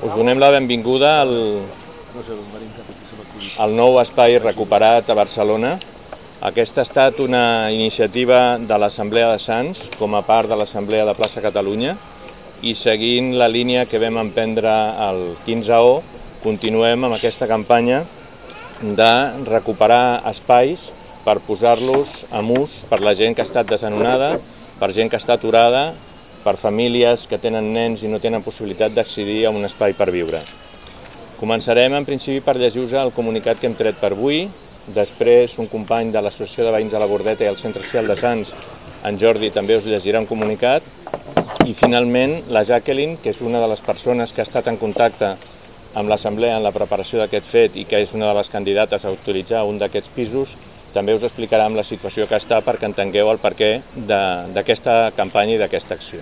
Us donem la benvinguda al, al nou espai recuperat a Barcelona. Aquesta ha estat una iniciativa de l'Assemblea de Sants com a part de l'Assemblea de Plaça Catalunya i seguint la línia que vam emprendre el 15O, continuem amb aquesta campanya de recuperar espais per posar-los en ús per la gent que ha estat desanonada, per gent que està aturada per famílies que tenen nens i no tenen possibilitat d'accedir a un espai per viure. Començarem en principi per llegir-vos el comunicat que hem tret per avui, després un company de l'Associació de Veïns de la Bordeta i el Centre Social de Sants, en Jordi, també us llegirà un comunicat, i finalment la Jacqueline, que és una de les persones que ha estat en contacte amb l'Assemblea en la preparació d'aquest fet i que és una de les candidates a utilitzar un d'aquests pisos, també us explicarà amb la situació que està perquè entengueu el perquè d'aquesta campanya i d'aquesta acció.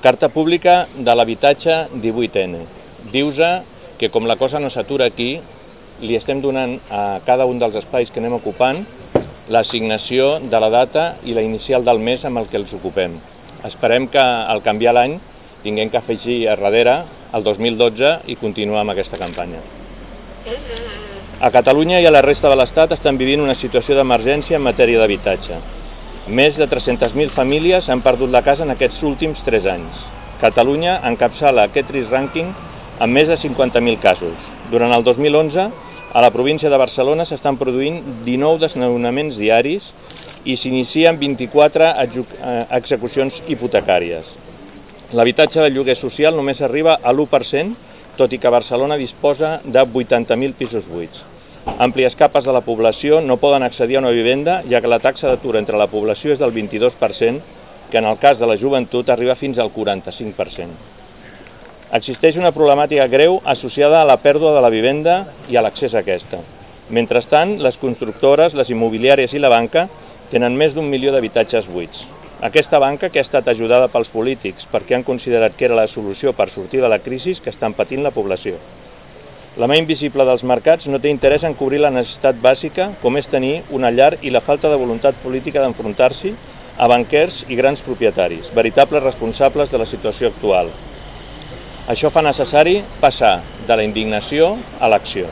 Carta pública de l'habitatge 18N. Dius que com la cosa no s'atura aquí, li estem donant a cada un dels espais que anem ocupant l'assignació de la data i la inicial del mes amb el que els ocupem. Esperem que al canviar l'any tinguem que afegir a darrere el 2012 i continuar amb aquesta campanya. A Catalunya i a la resta de l'Estat estan vivint una situació d'emergència en matèria d'habitatge. Més de 300.000 famílies han perdut la casa en aquests últims 3 anys. Catalunya encapçala aquest trist rànquing amb més de 50.000 casos. Durant el 2011, a la província de Barcelona s'estan produint 19 desnonaments diaris i s'inicien 24 eh, execucions hipotecàries. L'habitatge de lloguer social només arriba a l'1% tot i que Barcelona disposa de 80.000 pisos buits. Àmplies capes de la població no poden accedir a una vivenda, ja que la taxa d'atur entre la població és del 22%, que en el cas de la joventut arriba fins al 45%. Existeix una problemàtica greu associada a la pèrdua de la vivenda i a l'accés a aquesta. Mentrestant, les constructores, les immobiliàries i la banca tenen més d'un milió d'habitatges buits. Aquesta banca, que ha estat ajudada pels polítics perquè han considerat que era la solució per sortir de la crisi que estan patint la població. La mà invisible dels mercats no té interès en cobrir la necessitat bàsica, com és tenir una llar i la falta de voluntat política d'enfrontar-s'hi a banquers i grans propietaris, veritables responsables de la situació actual. Això fa necessari passar de la indignació a l'acció.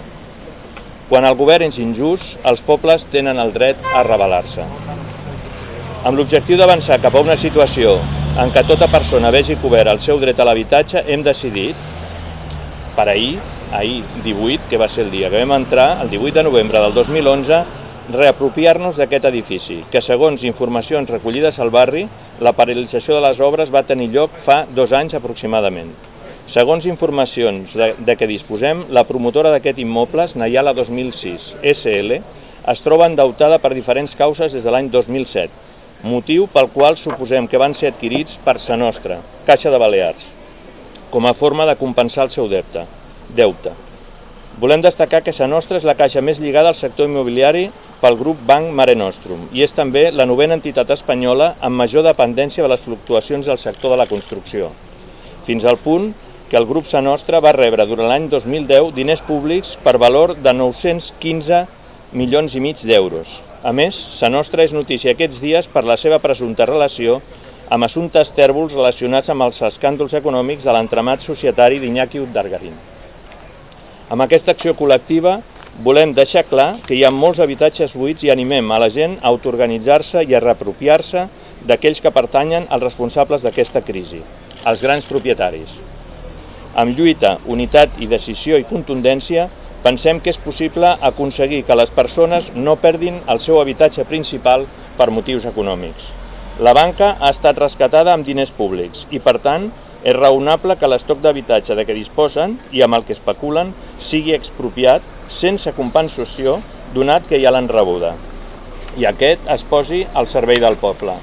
Quan el govern és injust, els pobles tenen el dret a rebel·lar-se. Amb l'objectiu d'avançar cap a una situació en què tota persona vegi cobert el seu dret a l'habitatge, hem decidit, per ahir, ahir 18, que va ser el dia que vam entrar, el 18 de novembre del 2011, reapropiar-nos d'aquest edifici, que segons informacions recollides al barri, la paralització de les obres va tenir lloc fa dos anys aproximadament. Segons informacions de, de què disposem, la promotora d'aquest immoble, Nayala 2006 SL, es troba endeutada per diferents causes des de l'any 2007, motiu pel qual suposem que van ser adquirits per Sa Nostra, Caixa de Balears, com a forma de compensar el seu deute. Deute. Volem destacar que Sa Nostra és la caixa més lligada al sector immobiliari pel grup Banc Mare Nostrum i és també la novena entitat espanyola amb major dependència de les fluctuacions del sector de la construcció, fins al punt que el grup Sa Nostra va rebre durant l'any 2010 diners públics per valor de 915 milions i mig d'euros, a més, Sa Nostra és notícia aquests dies per la seva presumpta relació amb assumptes tèrbols relacionats amb els escàndols econòmics de l'entramat societari d'Iñaki Uddargarín. Amb aquesta acció col·lectiva volem deixar clar que hi ha molts habitatges buits i animem a la gent a autoorganitzar-se i a reapropiar-se d'aquells que pertanyen als responsables d'aquesta crisi, els grans propietaris. Amb lluita, unitat i decisió i contundència pensem que és possible aconseguir que les persones no perdin el seu habitatge principal per motius econòmics. La banca ha estat rescatada amb diners públics i, per tant, és raonable que l'estoc d'habitatge de què disposen i amb el que especulen sigui expropiat sense compensació donat que ja l'han rebuda i aquest es posi al servei del poble.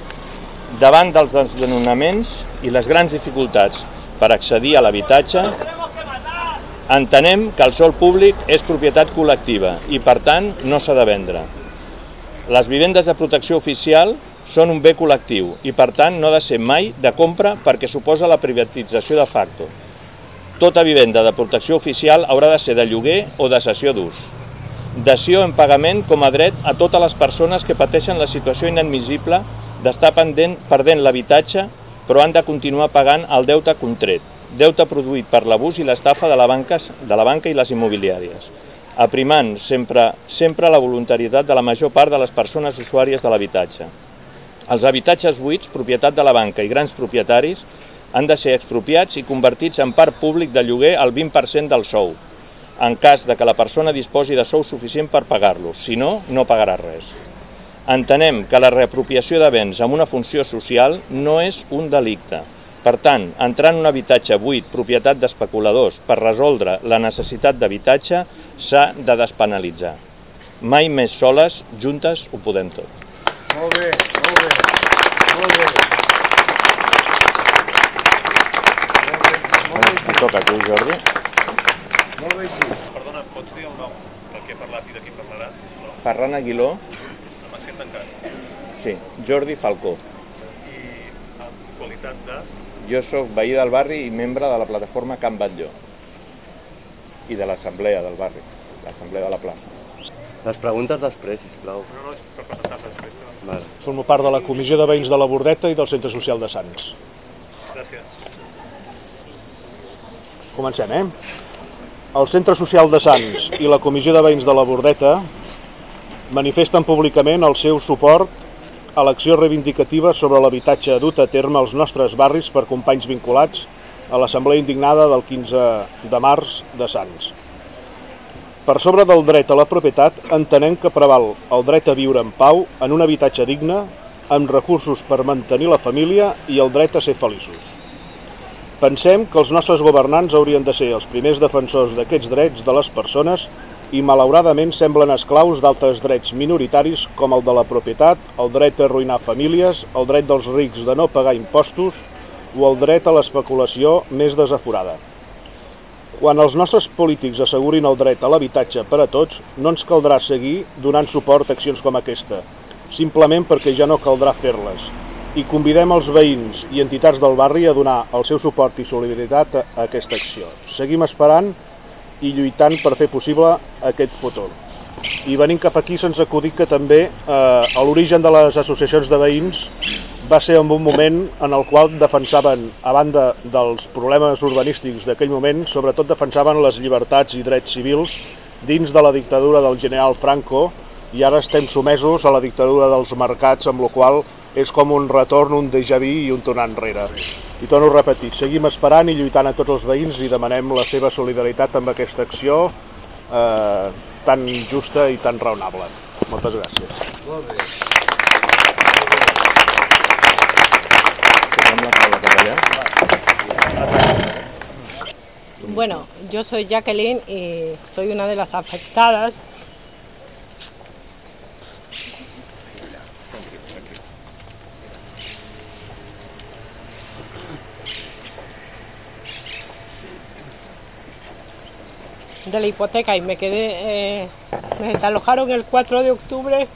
Davant dels desnonaments i les grans dificultats per accedir a l'habitatge, Entenem que el sol públic és propietat col·lectiva i, per tant, no s'ha de vendre. Les vivendes de protecció oficial són un bé col·lectiu i, per tant, no ha de ser mai de compra perquè suposa la privatització de facto. Tota vivenda de protecció oficial haurà de ser de lloguer o de cessió d'ús. Dació en pagament com a dret a totes les persones que pateixen la situació inadmissible d'estar perdent l'habitatge però han de continuar pagant el deute contret deute produït per l'abús i l'estafa de, la banca, de la banca i les immobiliàries, aprimant sempre, sempre la voluntarietat de la major part de les persones usuàries de l'habitatge. Els habitatges buits, propietat de la banca i grans propietaris, han de ser expropiats i convertits en part públic de lloguer al 20% del sou, en cas de que la persona disposi de sou suficient per pagar-lo, si no, no pagarà res. Entenem que la reapropiació de béns amb una funció social no és un delicte. Per tant, entrar en un habitatge buit, propietat d'especuladors, per resoldre la necessitat d'habitatge, s'ha de despenalitzar. Mai més soles, juntes ho podem tot. Molt bé, molt bé. Et toca a tu, Jordi. Molt bé dit. Perdona, em pots dir el nom del que he parlat i de qui parlaràs, sisplau? Ferran Aguiló, Amb accent tancat. sí, Jordi Falcó. I en qualitat de... Jo sóc veí del barri i membre de la plataforma Can Batlló i de l'assemblea del barri, l'assemblea de la plaça. Les preguntes després, sisplau. No, no, és per presentar-te després. Que... Vale. Formo part de la Comissió de Veïns de la Bordeta i del Centre Social de Sants. Gràcies. Comencem, eh? El Centre Social de Sants i la Comissió de Veïns de la Bordeta manifesten públicament el seu suport a l'acció reivindicativa sobre l'habitatge dut a terme als nostres barris per companys vinculats a l'Assemblea Indignada del 15 de març de Sants. Per sobre del dret a la propietat, entenem que preval el dret a viure en pau en un habitatge digne, amb recursos per mantenir la família i el dret a ser feliços. Pensem que els nostres governants haurien de ser els primers defensors d'aquests drets de les persones i malauradament semblen esclaus d'altres drets minoritaris com el de la propietat, el dret a arruïnar famílies, el dret dels rics de no pagar impostos o el dret a l'especulació més desaforada. Quan els nostres polítics assegurin el dret a l'habitatge per a tots, no ens caldrà seguir donant suport a accions com aquesta, simplement perquè ja no caldrà fer-les. I convidem els veïns i entitats del barri a donar el seu suport i solidaritat a aquesta acció. Seguim esperant i lluitant per fer possible aquest futur. I venint cap aquí se'ns acudit que també eh, a l'origen de les associacions de veïns va ser en un moment en el qual defensaven, a banda dels problemes urbanístics d'aquell moment, sobretot defensaven les llibertats i drets civils dins de la dictadura del general Franco i ara estem sumesos a la dictadura dels mercats, amb la qual és com un retorn, un déjà vu i un tornar enrere. I torno a repetir, seguim esperant i lluitant a tots els veïns i demanem la seva solidaritat amb aquesta acció eh, tan justa i tan raonable. Moltes gràcies. Molt bé. Bueno, yo soy Jacqueline y soy una de las afectadas. de la hipoteca y me quedé, eh, me desalojaron el 4 de octubre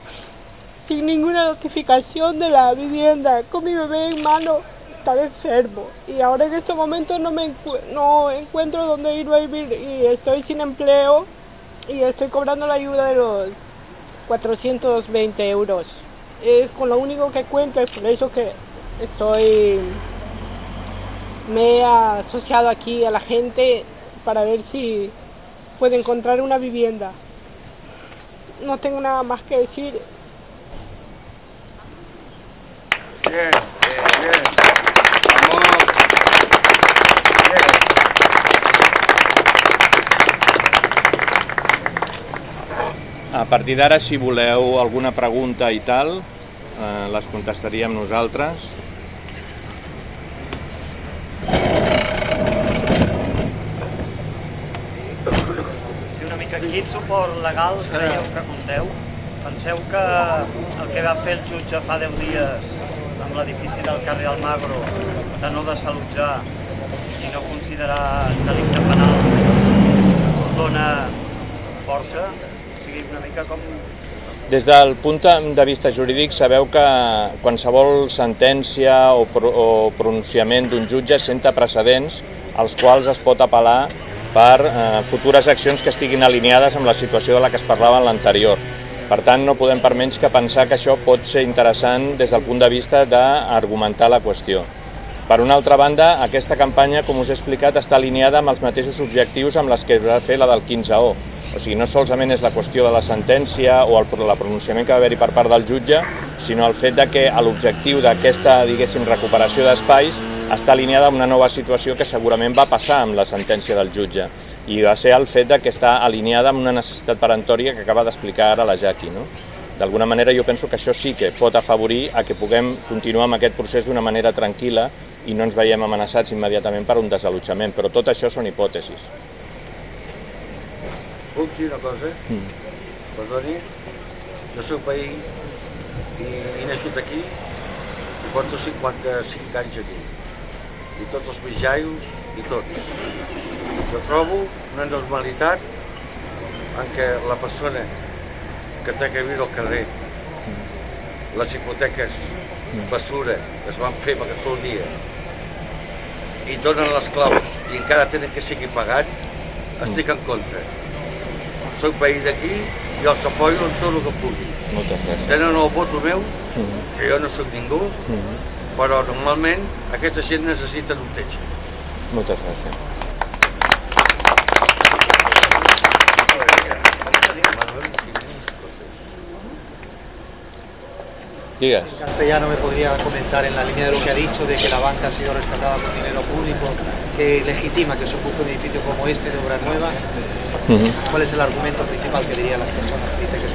sin ninguna notificación de la vivienda, con mi bebé en mano, estaba enfermo y ahora en estos momentos no me encu- no encuentro dónde ir a vivir y estoy sin empleo y estoy cobrando la ayuda de los 420 euros. Es con lo único que cuento, es por eso que estoy, me he asociado aquí a la gente para ver si puedo encontrar una vivienda. No tengo nada más que decir. Partir d'ara, si voleu alguna pregunta i tal, eh, les contestaríem nosaltres. Sí, una mica. Quin suport legal creieu que compteu? Penseu que el que va fer el jutge fa 10 dies amb l'edifici del carrer Almagro de no desallotjar i no considerar delicte penal dona força? Sigui, una mica com... Des del punt de vista jurídic, sabeu que qualsevol sentència o, pro o pronunciament d'un jutge senta precedents als quals es pot apel·lar per eh, futures accions que estiguin alineades amb la situació de la que es parlava en l'anterior. Per tant, no podem per menys que pensar que això pot ser interessant des del punt de vista d'argumentar la qüestió. Per una altra banda, aquesta campanya, com us he explicat, està alineada amb els mateixos objectius amb les que va fer la del 15O. O sigui, no solament és la qüestió de la sentència o el, el pronunciament que va haver-hi per part del jutge, sinó el fet de que l'objectiu d'aquesta, diguéssim, recuperació d'espais està alineada amb una nova situació que segurament va passar amb la sentència del jutge i va ser el fet de que està alineada amb una necessitat perentòria que acaba d'explicar ara la Jackie. No? D'alguna manera jo penso que això sí que pot afavorir a que puguem continuar amb aquest procés d'una manera tranquil·la i no ens veiem amenaçats immediatament per un desallotjament, però tot això són hipòtesis. Puc dir una cosa? Mm. Perdoni, jo soc veí i he nascut aquí i porto 55 anys aquí. I tots els meus jaios i tots. Jo trobo una normalitat en què la persona que té que viure al carrer, les hipoteques, basura, es van fer el dia, i donen les claus i encara tenen que seguir pagant, estic en contra. Soc veí d'aquí i els apoyo en tot el que pugui. Moltes gràcies. Tenen el meu, Mm. que jo no sóc ningú, Mm. però normalment aquesta gent necessita un techo. Moltes gràcies. Digues. En castellano me podría comentar en la línea de lo que ha dicho, de que la banca ha sido rescatada con dinero público, que legitima que se ocupe un edificio como este de obra nueva. ¿Cuál es el argumento principal que dirían las personas que dicen que?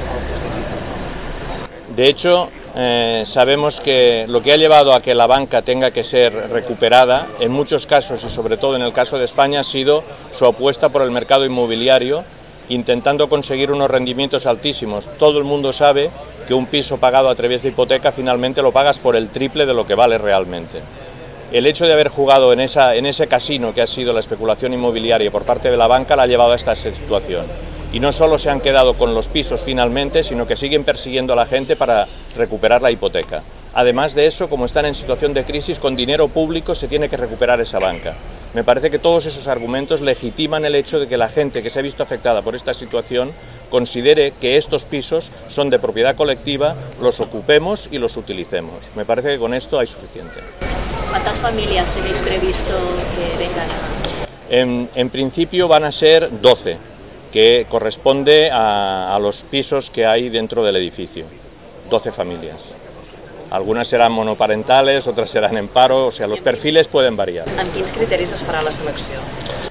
De hecho, eh, sabemos que lo que ha llevado a que la banca tenga que ser recuperada, en muchos casos y sobre todo en el caso de España, ha sido su apuesta por el mercado inmobiliario, intentando conseguir unos rendimientos altísimos. Todo el mundo sabe que un piso pagado a través de hipoteca finalmente lo pagas por el triple de lo que vale realmente. El hecho de haber jugado en, ese casino que ha sido la especulación inmobiliaria por parte de la banca la ha llevado a esta situación. Y no solo se han quedado con los pisos finalmente, sino que siguen persiguiendo a la gente para recuperar la hipoteca. Además de eso, como están en situación de crisis, con dinero público se tiene que recuperar esa banca. Me parece que todos esos argumentos legitiman el hecho de que la gente que se ha visto afectada por esta situación considere que estos pisos son de propiedad colectiva, los ocupemos y los utilicemos. Me parece que con esto hay suficiente. ¿Cuántas familias tenéis previsto que vengan? En, en principio van a ser 12, que corresponde a, a los pisos que hay dentro del edificio. 12 familias. Algunas serán monoparentales, otras serán en paro, o sea, los perfiles pueden variar. Amb quins criteris es farà la selecció?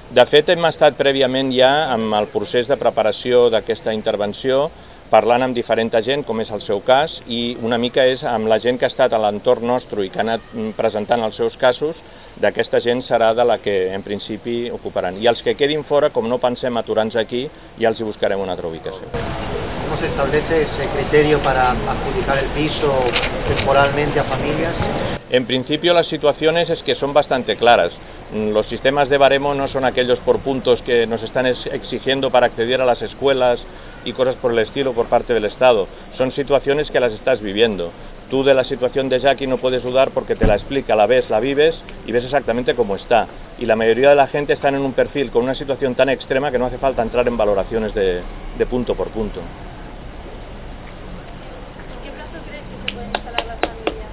De fet, hem estat prèviament ja amb el procés de preparació d'aquesta intervenció, parlant amb diferent gent, com és el seu cas, i una mica és amb la gent que ha estat a l'entorn nostre i que ha anat mm, presentant els seus casos, d'aquesta gent serà de la que en principi ocuparan. I els que quedin fora, com no pensem aturar-nos aquí, ja els hi buscarem una altra ubicació. ¿Cómo se establece ese criterio para adjudicar el piso temporalmente a familias? En principio las situaciones es que son bastante claras. Mm, Los sistemas de baremo no son aquellos por puntos que nos están ex- exigiendo para acceder a las escuelas y cosas por el estilo por parte del Estado. Son situaciones que las estás viviendo. Tú de la situación de Jackie no puedes dudar porque te la explica, la ves, la vives y ves exactamente cómo está. Y la mayoría de la gente están en un perfil con una situación tan extrema que no hace falta entrar en valoraciones de punto por punto. ¿Qué plazo crees que se pueden instalar las familias?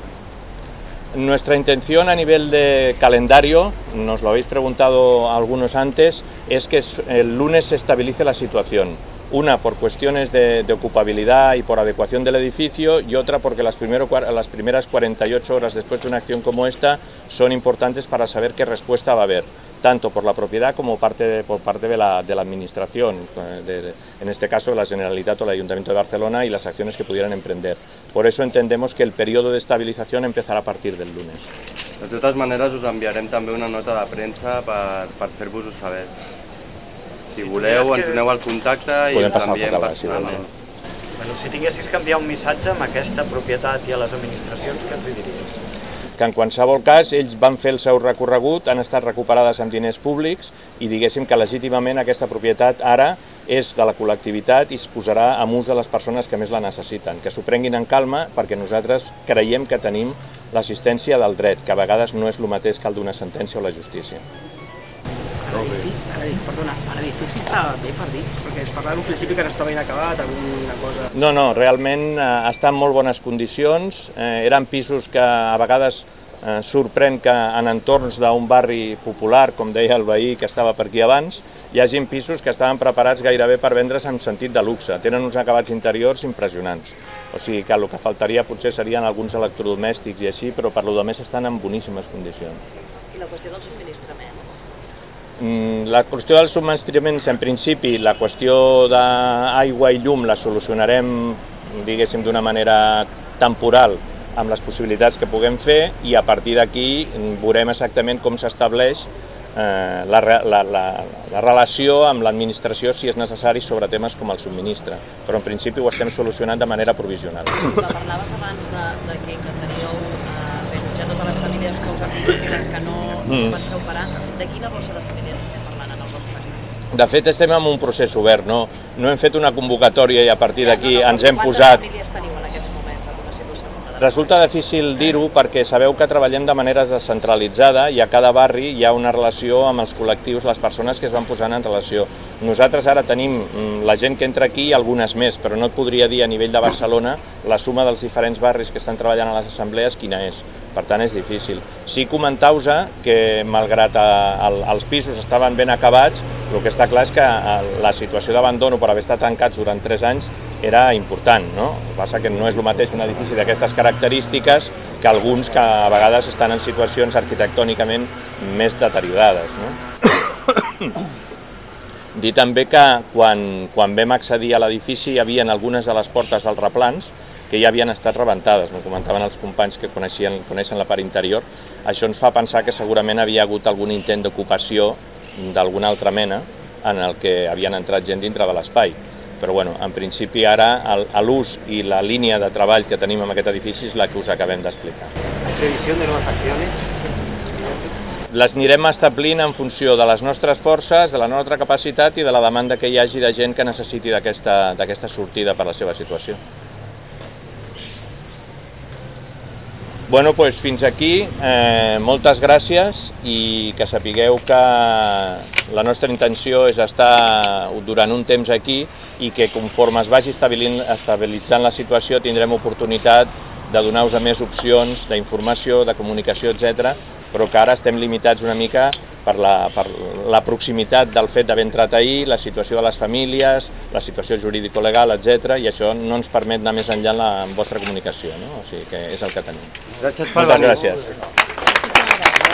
Nuestra intención a nivel de calendario, nos lo habéis preguntado algunos antes, es que el lunes se estabilice la situación. Una por cuestiones de, ocupabilidad y por adecuación del edificio y otra porque las, las primeras 48 horas después de una acción como esta son importantes para saber qué respuesta va a haber, tanto por la propiedad como parte de- por parte de la, de la Administración, eh, de- de- en este caso la Generalitat o el Ayuntamiento de Barcelona y las acciones que pudieran emprender. Por eso entendemos que el periodo de estabilización empezará a partir del lunes. De totes maneres us enviarem també una nota de premsa per, per fer-vos-ho saber. Si Si voleu, ens doneu el contacte i Podem us si personalment. Bueno, si tinguessis que enviar un missatge amb aquesta propietat i a les administracions, què els diries? Que en qualsevol cas ells van fer el seu recorregut, han estat recuperades amb diners públics i diguéssim que legítimament aquesta propietat ara és de la col·lectivitat i es posarà a ús de les persones que més la necessiten, que s'ho prenguin en calma perquè nosaltres creiem que tenim l'assistència del dret, que a vegades no és el mateix que el d'una sentència o la justícia. Ara perdona, a l'edifici està bé per dir, perquè es parlava en un principi que no estava inacabat, alguna cosa... No, no, realment eh, està en molt bones condicions. Eh, eren pisos que a vegades eh, sorprèn que en entorns d'un barri popular, com deia el veí que estava per aquí abans, hi hagin pisos que estaven preparats gairebé per vendre's en sentit de luxe. Tenen uns acabats interiors impressionants. O sigui que el que faltaria potser serien alguns electrodomèstics i així, però per lo de més estan en boníssimes condicions. I la qüestió del subministrament? Mm, La qüestió dels subministraments, en principi, la qüestió d'aigua i llum la solucionarem, diguéssim, d'una manera temporal amb les possibilitats que puguem fer i a partir d'aquí veurem exactament com s'estableix eh, la, la, la, la relació amb l'administració si és necessari sobre temes com el subministre, però en principi ho estem solucionant de manera provisional. La parlaves abans de, de que intentaríeu eh, reallotjar totes les famílies que us i les que no, no Mm. penseu parar. De quina bossa de famílies estem parlant en el vostre cas? De fet, estem en un procés obert, no, no hem fet una convocatòria i a partir d'aquí No, no, ens hem posat... teniu en aquests moments en Resulta difícil dir-ho perquè sabeu que treballem de manera descentralitzada i a cada barri hi ha una relació amb els col·lectius, les persones que es van posant en relació. Nosaltres ara tenim mm, la gent que entra aquí i algunes més, però no et podria dir a nivell de Barcelona la suma dels diferents barris que estan treballant a les assemblees quina és. Per tant, és difícil. Sí comentar-vos que, malgrat eh, el, els pisos estaven ben acabats, el que està clar és que eh, la situació d'abandono per haver estat tancats durant 3 anys era important, no? El que passa que no és el mateix un edifici d'aquestes característiques que alguns que a vegades estan en situacions arquitectònicament més deteriorades, no? Dir també que quan, quan vam accedir a l'edifici hi havia algunes de les portes dels replans que ja havien estat rebentades, m'ho comentaven els companys que coneixien, coneixen la part interior. Això ens fa pensar que segurament havia hagut algun intent d'ocupació d'alguna altra mena en el que havien entrat gent dintre de l'espai. Però bueno, en principi ara l'ús i la línia de treball que tenim en aquest edifici és la que us acabem d'explicar. ¿Hay previsión de nuevas acciones? Les anirem establint en funció de les nostres forces, de la nostra capacitat i de la demanda que hi hagi de gent que necessiti d'aquesta sortida per la seva situació. Bueno, doncs fins aquí, eh, moltes gràcies i que sapigueu que la nostra intenció és estar durant un temps aquí i que conforme es vagi estabilitzant la situació tindrem oportunitat de donar-vos més opcions d'informació, de comunicació, etc, però que ara estem limitats una mica per la, per la proximitat del fet d'haver entrat ahir, la situació de les famílies, la situació jurídico-legal, etc, i això no ens permet anar més enllà en la en vostra comunicació, no? o sigui que és el que tenim. Gràcies per Moltes gràcies.